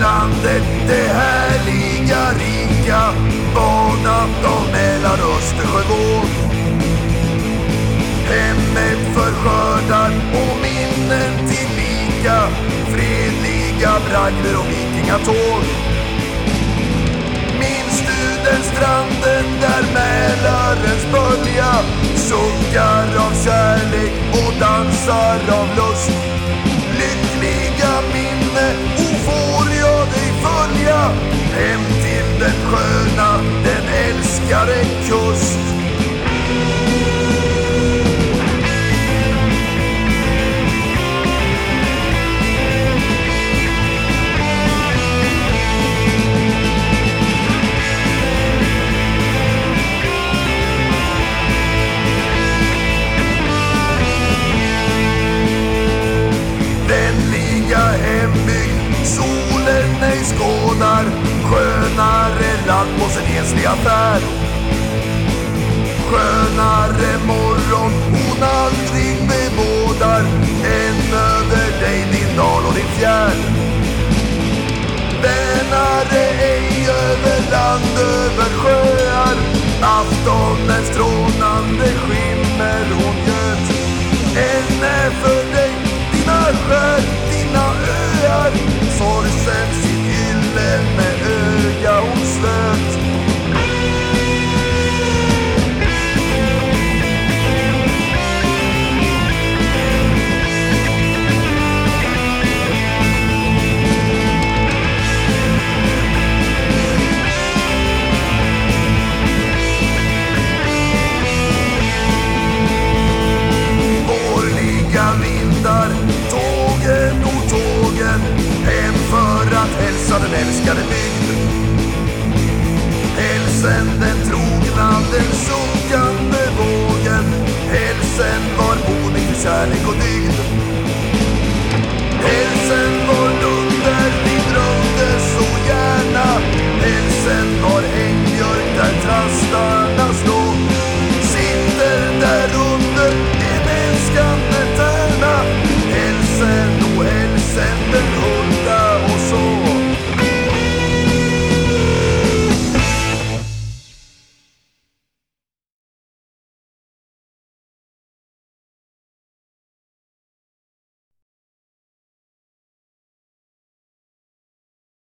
landet, det härliga, rika, banat av Mellanöstern går. Hemmet för skördar och minnen till lika, fredliga bragder och vikingatåg. Minns du den stranden där Mälarens bölja suckar av kärlek och dansar av älskade kust. Vänliga hembygd, solen ej skådar Skönare land på sin ensliga färd fjärr Vänare ej över land, över sjöar. Aftonens strålande skimmer hon göt. Änne är för dig dina skär, dina öar. Sorgsen sitt gyllene Innan den sjunkande vågen. Hälsen var modig för kärlek